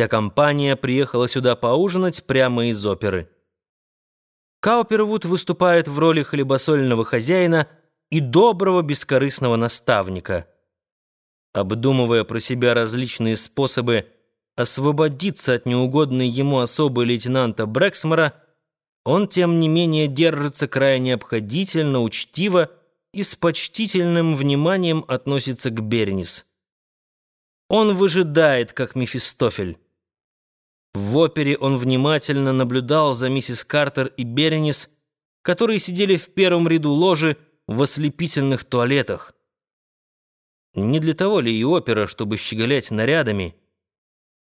Вся компания приехала сюда поужинать прямо из оперы. Каупервуд выступает в роли хлебосольного хозяина и доброго бескорыстного наставника. Обдумывая про себя различные способы освободиться от неугодной ему особы лейтенанта Брэксмора, он, тем не менее, держится крайне обходительно, учтиво и с почтительным вниманием относится к Бернис. Он выжидает, как Мефистофель. В опере он внимательно наблюдал за миссис Картер и Бернис, которые сидели в первом ряду ложи в ослепительных туалетах. Не для того ли и опера, чтобы щеголять нарядами?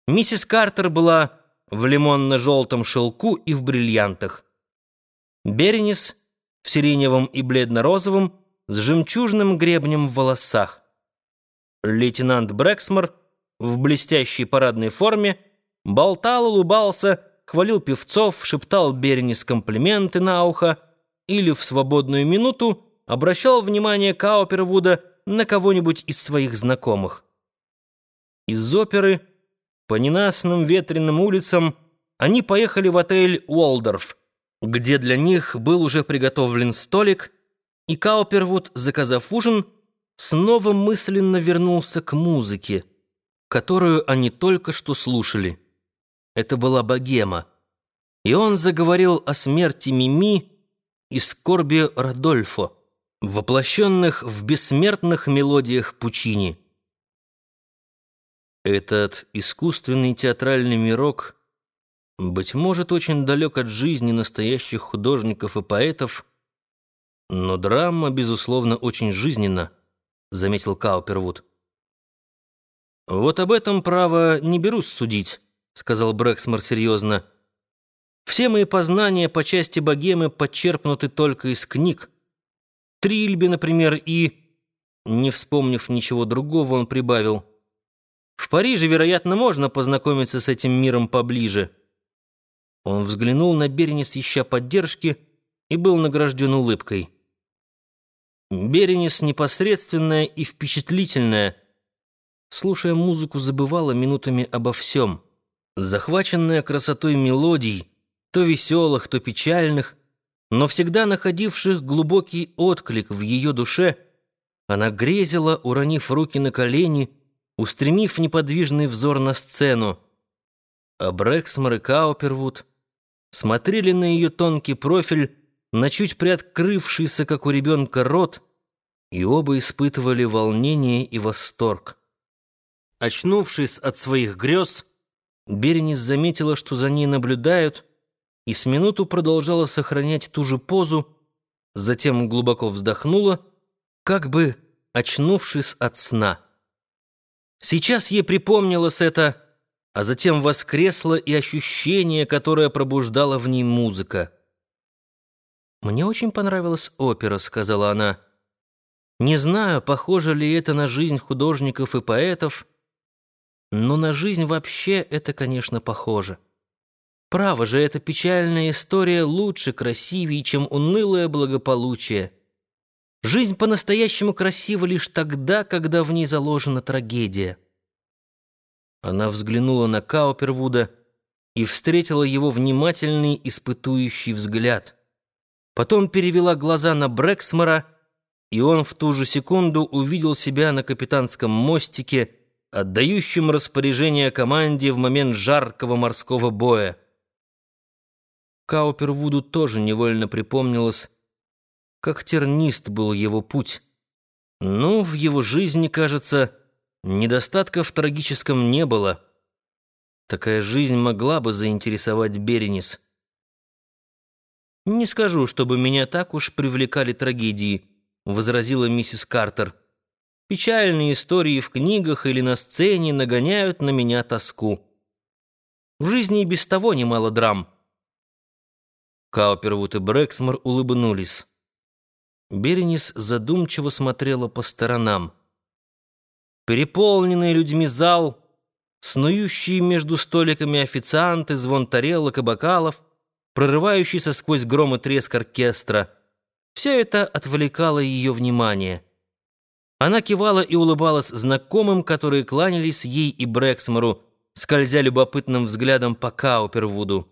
Миссис Картер была в лимонно-желтом шелку и в бриллиантах. Бернис в сиреневом и бледно-розовом с жемчужным гребнем в волосах. Лейтенант Брэксмор в блестящей парадной форме болтал, улыбался, хвалил певцов, шептал Бернис комплименты на ухо или в свободную минуту обращал внимание Каупервуда на кого-нибудь из своих знакомых. Из оперы по ненастным ветреным улицам они поехали в отель «Уолдорф», где для них был уже приготовлен столик, и Каупервуд, заказав ужин, снова мысленно вернулся к музыке, которую они только что слушали. Это была богема. И он заговорил о смерти Мими и скорби Родольфо, воплощенных в бессмертных мелодиях Пучини. Этот искусственный театральный мирок, быть может, очень далек от жизни настоящих художников и поэтов, но драма, безусловно, очень жизненна. — заметил Каупервуд. «Вот об этом, право, не берусь судить», — сказал Брэксмор серьезно. «Все мои познания по части богемы подчерпнуты только из книг. Трильби, например, и...» Не вспомнив ничего другого, он прибавил. «В Париже, вероятно, можно познакомиться с этим миром поближе». Он взглянул на Беренис, ища поддержки, и был награжден улыбкой. Беренис непосредственная и впечатлительная, слушая музыку, забывала минутами обо всем. Захваченная красотой мелодий, то веселых, то печальных, но всегда находивших глубокий отклик в ее душе, она грезила, уронив руки на колени, устремив неподвижный взор на сцену. А Брэксмор и Каупервуд смотрели на ее тонкий профиль, на чуть приоткрывшийся, как у ребенка, рот, и оба испытывали волнение и восторг. Очнувшись от своих грез, Беренис заметила, что за ней наблюдают, и с минуту продолжала сохранять ту же позу, затем глубоко вздохнула, как бы очнувшись от сна. Сейчас ей припомнилось это, а затем воскресло и ощущение, которое пробуждала в ней музыка. «Мне очень понравилась опера», — сказала она. «Не знаю, похоже ли это на жизнь художников и поэтов, но на жизнь вообще это, конечно, похоже. Право же, эта печальная история лучше, красивее, чем унылое благополучие. Жизнь по-настоящему красива лишь тогда, когда в ней заложена трагедия». Она взглянула на Каупервуда и встретила его внимательный, испытующий взгляд — Потом перевела глаза на Брэксмора, и он в ту же секунду увидел себя на капитанском мостике, отдающем распоряжение команде в момент жаркого морского боя. Каупервуду тоже невольно припомнилось, как тернист был его путь. Но в его жизни, кажется, недостатков трагическом не было. Такая жизнь могла бы заинтересовать Беренис. «Не скажу, чтобы меня так уж привлекали трагедии», — возразила миссис Картер. «Печальные истории в книгах или на сцене нагоняют на меня тоску. В жизни и без того немало драм». Каупервуд и Брэксмор улыбнулись. Беренис задумчиво смотрела по сторонам. Переполненный людьми зал, снующие между столиками официанты, звон тарелок и бокалов — прорывающийся сквозь гром и треск оркестра. Все это отвлекало ее внимание. Она кивала и улыбалась знакомым, которые кланялись ей и Брэксмору, скользя любопытным взглядом по Каупервуду.